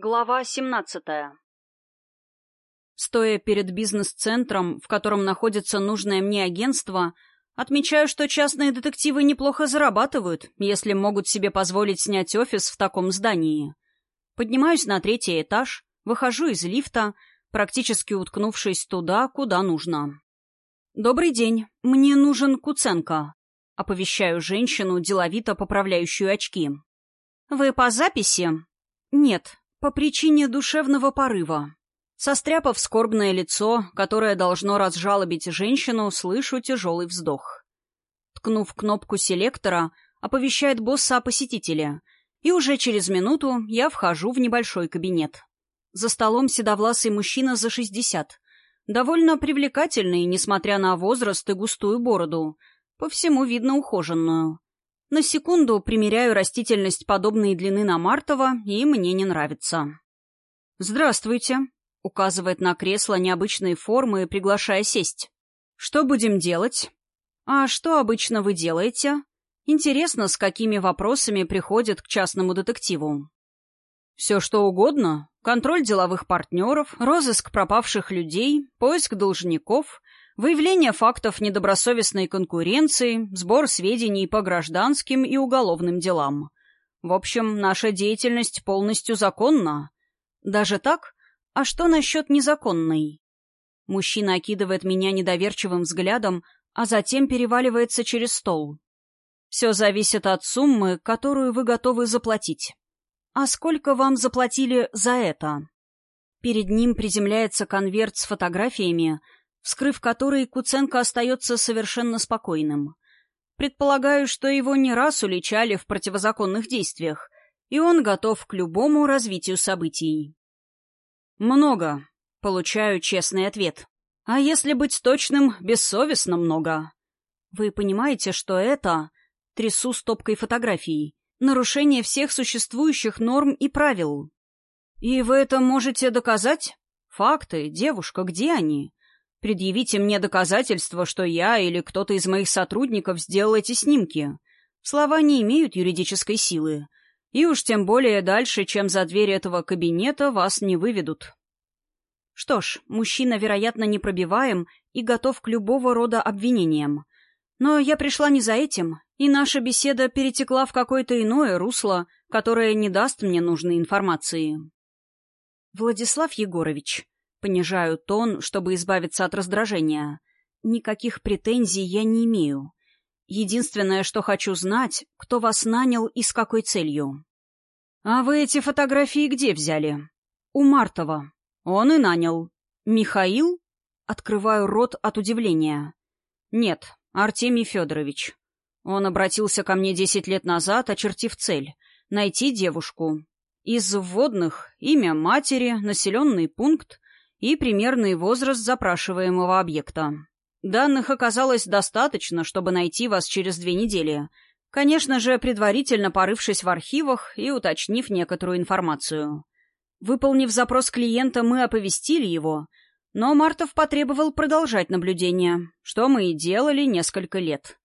Глава 17 Стоя перед бизнес-центром, в котором находится нужное мне агентство, отмечаю, что частные детективы неплохо зарабатывают, если могут себе позволить снять офис в таком здании. Поднимаюсь на третий этаж, выхожу из лифта, практически уткнувшись туда, куда нужно. «Добрый день, мне нужен Куценко», — оповещаю женщину, деловито поправляющую очки. «Вы по записи?» «Нет, по причине душевного порыва. Состряпав скорбное лицо, которое должно разжалобить женщину, слышу тяжелый вздох. Ткнув кнопку селектора, оповещает босса о посетителе, и уже через минуту я вхожу в небольшой кабинет. За столом седовласый мужчина за шестьдесят. Довольно привлекательный, несмотря на возраст и густую бороду. По всему видно ухоженную. На секунду примеряю растительность подобной длины на Мартова, и мне не нравится. «Здравствуйте», — указывает на кресло необычной формы, приглашая сесть. «Что будем делать?» «А что обычно вы делаете?» Интересно, с какими вопросами приходят к частному детективу. «Все что угодно. Контроль деловых партнеров, розыск пропавших людей, поиск должников, Выявление фактов недобросовестной конкуренции, сбор сведений по гражданским и уголовным делам. В общем, наша деятельность полностью законна. Даже так? А что насчет незаконной? Мужчина окидывает меня недоверчивым взглядом, а затем переваливается через стол. Все зависит от суммы, которую вы готовы заплатить. А сколько вам заплатили за это? Перед ним приземляется конверт с фотографиями, вскрыв который Куценко остается совершенно спокойным. Предполагаю, что его не раз уличали в противозаконных действиях, и он готов к любому развитию событий. «Много», — получаю честный ответ. «А если быть точным, бессовестно много». Вы понимаете, что это... Трясу стопкой фотографий. Нарушение всех существующих норм и правил. И вы это можете доказать? Факты, девушка, где они? Предъявите мне доказательства, что я или кто-то из моих сотрудников сделал эти снимки. Слова не имеют юридической силы. И уж тем более дальше, чем за дверь этого кабинета, вас не выведут. Что ж, мужчина, вероятно, непробиваем и готов к любого рода обвинениям. Но я пришла не за этим, и наша беседа перетекла в какое-то иное русло, которое не даст мне нужной информации. Владислав Егорович, Понижаю тон, чтобы избавиться от раздражения. Никаких претензий я не имею. Единственное, что хочу знать, кто вас нанял и с какой целью. А вы эти фотографии где взяли? У Мартова. Он и нанял. Михаил? Открываю рот от удивления. Нет, Артемий Федорович. Он обратился ко мне десять лет назад, очертив цель — найти девушку. Из вводных — имя матери, населенный пункт, и примерный возраст запрашиваемого объекта. Данных оказалось достаточно, чтобы найти вас через две недели. Конечно же, предварительно порывшись в архивах и уточнив некоторую информацию. Выполнив запрос клиента, мы оповестили его, но Мартов потребовал продолжать наблюдение, что мы и делали несколько лет.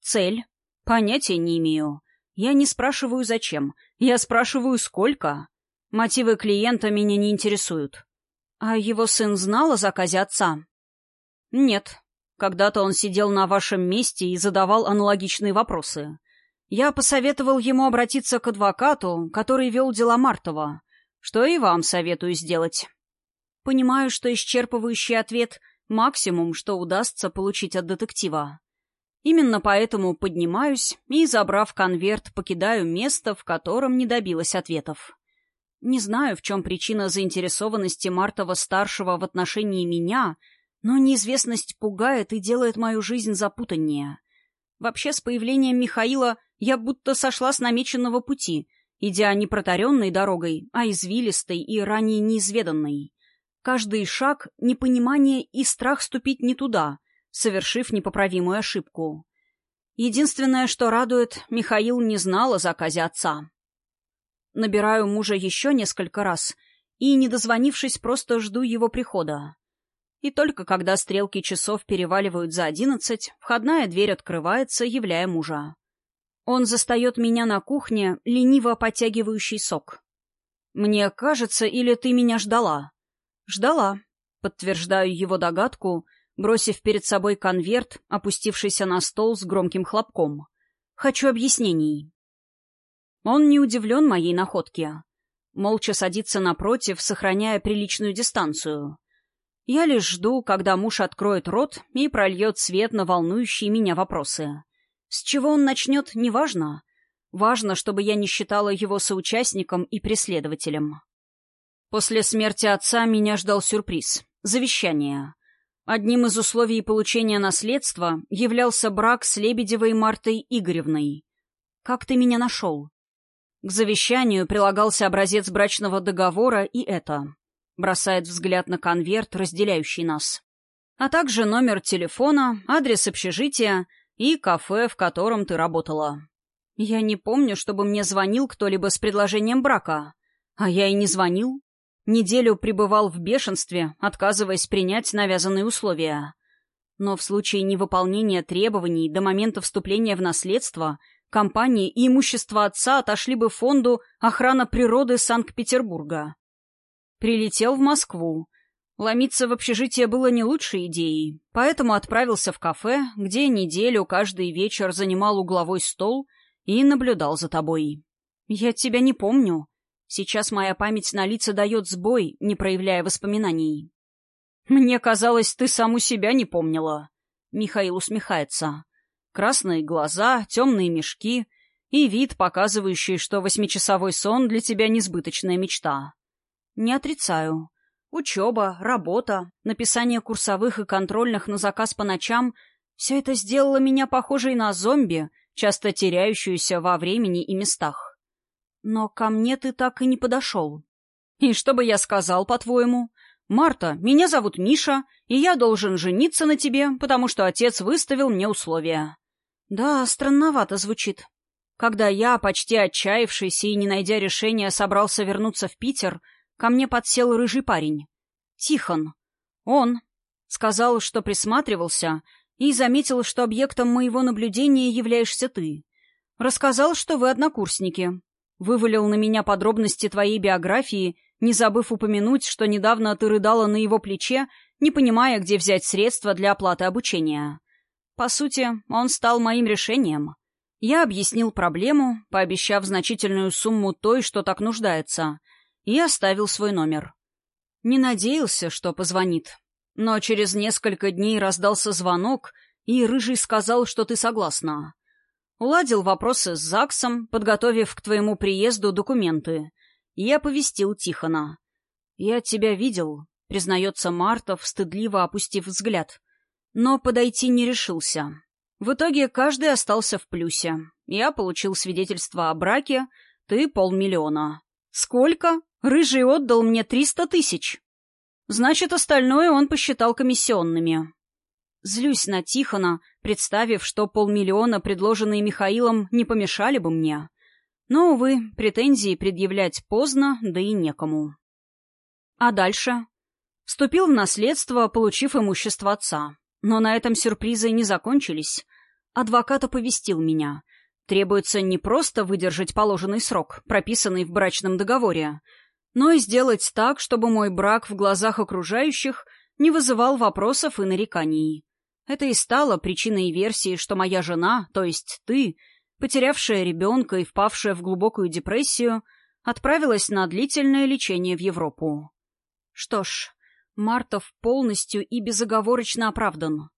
Цель? Понятия не имею. Я не спрашиваю, зачем. Я спрашиваю, сколько. Мотивы клиента меня не интересуют. «А его сын знал о заказе отца?» «Нет. Когда-то он сидел на вашем месте и задавал аналогичные вопросы. Я посоветовал ему обратиться к адвокату, который вел дела Мартова, что и вам советую сделать. Понимаю, что исчерпывающий ответ — максимум, что удастся получить от детектива. Именно поэтому поднимаюсь и, забрав конверт, покидаю место, в котором не добилась ответов. Не знаю, в чем причина заинтересованности Мартова-старшего в отношении меня, но неизвестность пугает и делает мою жизнь запутаннее. Вообще, с появлением Михаила я будто сошла с намеченного пути, идя не протаренной дорогой, а извилистой и ранее неизведанной. Каждый шаг — непонимание и страх ступить не туда, совершив непоправимую ошибку. Единственное, что радует, Михаил не знал о заказе отца. Набираю мужа еще несколько раз и, не дозвонившись, просто жду его прихода. И только когда стрелки часов переваливают за одиннадцать, входная дверь открывается, являя мужа. Он застает меня на кухне, лениво подтягивающий сок. Мне кажется, или ты меня ждала?» «Ждала», — подтверждаю его догадку, бросив перед собой конверт, опустившийся на стол с громким хлопком. «Хочу объяснений». Он не удивлен моей находке. Молча садится напротив, сохраняя приличную дистанцию. Я лишь жду, когда муж откроет рот и прольет свет на волнующие меня вопросы. С чего он начнет, неважно. Важно, чтобы я не считала его соучастником и преследователем. После смерти отца меня ждал сюрприз — завещание. Одним из условий получения наследства являлся брак с Лебедевой Мартой Игоревной. «Как ты меня нашел?» К завещанию прилагался образец брачного договора и это. Бросает взгляд на конверт, разделяющий нас. А также номер телефона, адрес общежития и кафе, в котором ты работала. Я не помню, чтобы мне звонил кто-либо с предложением брака. А я и не звонил. Неделю пребывал в бешенстве, отказываясь принять навязанные условия. Но в случае невыполнения требований до момента вступления в наследство компании и имущество отца отошли бы фонду «Охрана природы Санкт-Петербурга». Прилетел в Москву. Ломиться в общежитие было не лучшей идеей, поэтому отправился в кафе, где неделю каждый вечер занимал угловой стол — и наблюдал за тобой. Я тебя не помню. Сейчас моя память на лица дает сбой, не проявляя воспоминаний. Мне казалось, ты саму себя не помнила. Михаил усмехается. Красные глаза, темные мешки и вид, показывающий, что восьмичасовой сон для тебя несбыточная мечта. Не отрицаю. Учеба, работа, написание курсовых и контрольных на заказ по ночам — все это сделало меня похожей на зомби, часто теряющуюся во времени и местах. Но ко мне ты так и не подошел. И что бы я сказал, по-твоему? Марта, меня зовут Миша, и я должен жениться на тебе, потому что отец выставил мне условия. Да, странновато звучит. Когда я, почти отчаявшийся и не найдя решения, собрался вернуться в Питер, ко мне подсел рыжий парень. Тихон. Он сказал, что присматривался — и заметил, что объектом моего наблюдения являешься ты. Рассказал, что вы однокурсники. Вывалил на меня подробности твоей биографии, не забыв упомянуть, что недавно ты рыдала на его плече, не понимая, где взять средства для оплаты обучения. По сути, он стал моим решением. Я объяснил проблему, пообещав значительную сумму той, что так нуждается, и оставил свой номер. Не надеялся, что позвонит, но через несколько дней раздался звонок, и Рыжий сказал, что ты согласна. Уладил вопросы с ЗАГСом, подготовив к твоему приезду документы. Я оповестил Тихона. «Я тебя видел», — признается Мартов, стыдливо опустив взгляд. Но подойти не решился. В итоге каждый остался в плюсе. Я получил свидетельство о браке, ты — полмиллиона. «Сколько? Рыжий отдал мне триста тысяч!» Значит, остальное он посчитал комиссионными. Злюсь на Тихона, представив, что полмиллиона, предложенные Михаилом, не помешали бы мне. Но, увы, претензии предъявлять поздно, да и некому. А дальше? Вступил в наследство, получив имущество отца. Но на этом сюрпризы не закончились. Адвокат оповестил меня. Требуется не просто выдержать положенный срок, прописанный в брачном договоре, но и сделать так, чтобы мой брак в глазах окружающих не вызывал вопросов и нареканий. Это и стало причиной версии, что моя жена, то есть ты, потерявшая ребенка и впавшая в глубокую депрессию, отправилась на длительное лечение в Европу. Что ж, Мартов полностью и безоговорочно оправдан.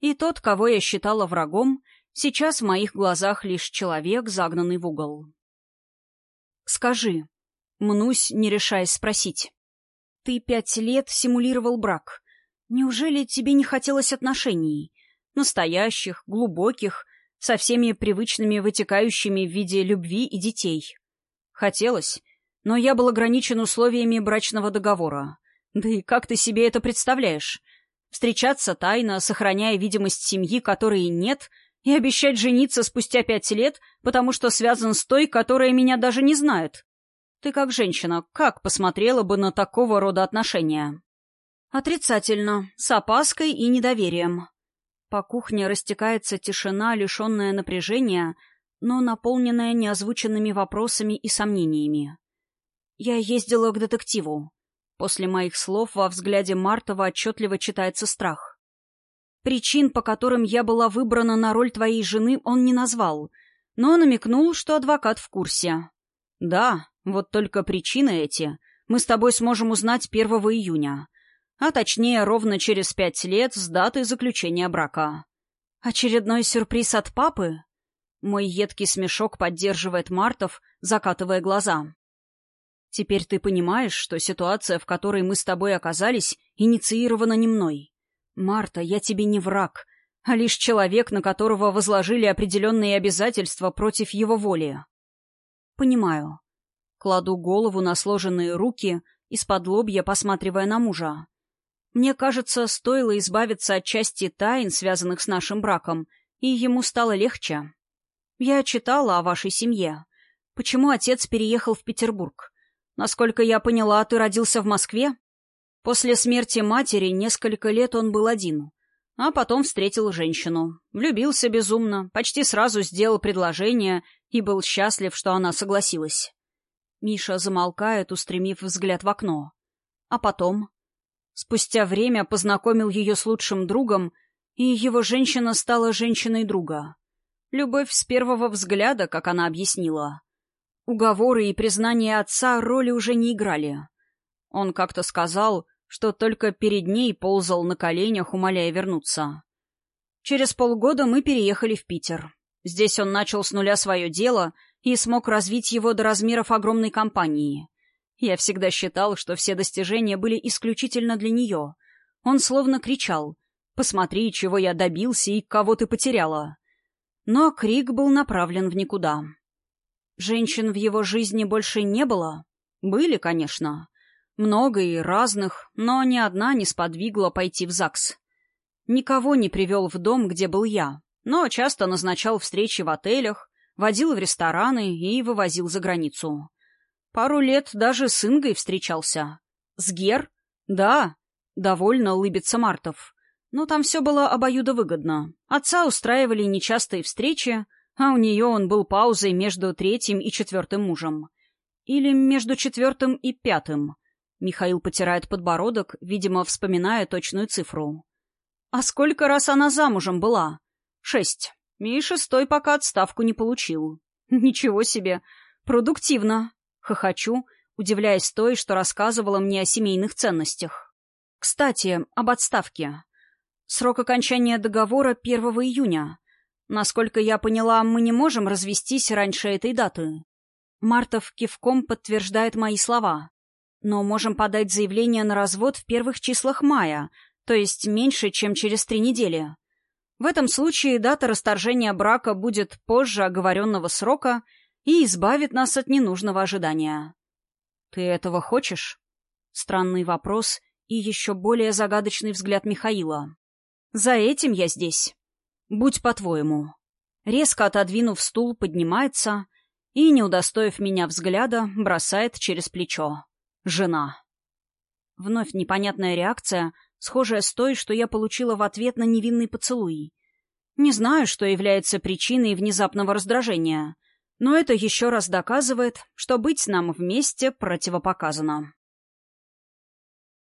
И тот, кого я считала врагом, сейчас в моих глазах лишь человек, загнанный в угол. «Скажи, Мнусь, не решаясь спросить. «Ты пять лет симулировал брак. Неужели тебе не хотелось отношений? Настоящих, глубоких, со всеми привычными вытекающими в виде любви и детей?» «Хотелось, но я был ограничен условиями брачного договора. Да и как ты себе это представляешь? Встречаться тайно, сохраняя видимость семьи, которой нет, и обещать жениться спустя пять лет, потому что связан с той, которая меня даже не знает. Ты как женщина, как посмотрела бы на такого рода отношения? Отрицательно, с опаской и недоверием. По кухне растекается тишина, лишенная напряжения, но наполненная неозвученными вопросами и сомнениями. Я ездила к детективу. После моих слов во взгляде Мартова отчетливо читается страх. Причин, по которым я была выбрана на роль твоей жены, он не назвал, но намекнул, что адвокат в курсе. Да, вот только причины эти мы с тобой сможем узнать 1 июня, а точнее ровно через пять лет с даты заключения брака. Очередной сюрприз от папы? Мой едкий смешок поддерживает Мартов, закатывая глаза. Теперь ты понимаешь, что ситуация, в которой мы с тобой оказались, инициирована не мной. Марта, я тебе не враг, а лишь человек, на которого возложили определенные обязательства против его воли. Понимаю. Кладу голову на сложенные руки, из-под лобья посматривая на мужа. Мне кажется, стоило избавиться от части тайн, связанных с нашим браком, и ему стало легче. Я читала о вашей семье. Почему отец переехал в Петербург? Насколько я поняла, ты родился в Москве? После смерти матери несколько лет он был один, а потом встретил женщину. Влюбился безумно, почти сразу сделал предложение и был счастлив, что она согласилась. Миша замолкает, устремив взгляд в окно. А потом... Спустя время познакомил ее с лучшим другом, и его женщина стала женщиной друга. Любовь с первого взгляда, как она объяснила. Уговоры и признание отца роли уже не играли. Он как-то сказал, что только перед ней ползал на коленях, умоляя вернуться. Через полгода мы переехали в Питер. Здесь он начал с нуля свое дело и смог развить его до размеров огромной компании. Я всегда считал, что все достижения были исключительно для нее. Он словно кричал «Посмотри, чего я добился и кого ты потеряла». Но крик был направлен в никуда. Женщин в его жизни больше не было? Были, конечно. Много и разных, но ни одна не сподвигла пойти в ЗАГС. Никого не привел в дом, где был я, но часто назначал встречи в отелях, водил в рестораны и вывозил за границу. Пару лет даже с Ингой встречался. С Гер? Да. Довольно улыбится Мартов. Но там все было обоюдовыгодно. Отца устраивали нечастые встречи, а у нее он был паузой между третьим и четвертым мужем. Или между четвертым и пятым. Михаил потирает подбородок, видимо, вспоминая точную цифру. «А сколько раз она замужем была?» «Шесть. И шестой пока отставку не получил». «Ничего себе! Продуктивно!» Хохочу, удивляясь той, что рассказывала мне о семейных ценностях. «Кстати, об отставке. Срок окончания договора 1 июня. Насколько я поняла, мы не можем развестись раньше этой даты». Мартов кивком подтверждает мои слова но можем подать заявление на развод в первых числах мая, то есть меньше, чем через три недели. В этом случае дата расторжения брака будет позже оговоренного срока и избавит нас от ненужного ожидания. «Ты этого хочешь?» Странный вопрос и еще более загадочный взгляд Михаила. «За этим я здесь. Будь по-твоему». Резко отодвинув стул, поднимается и, не удостоив меня взгляда, бросает через плечо. Жена. Вновь непонятная реакция, схожая с той, что я получила в ответ на невинный поцелуй. Не знаю, что является причиной внезапного раздражения, но это еще раз доказывает, что быть нам вместе противопоказано.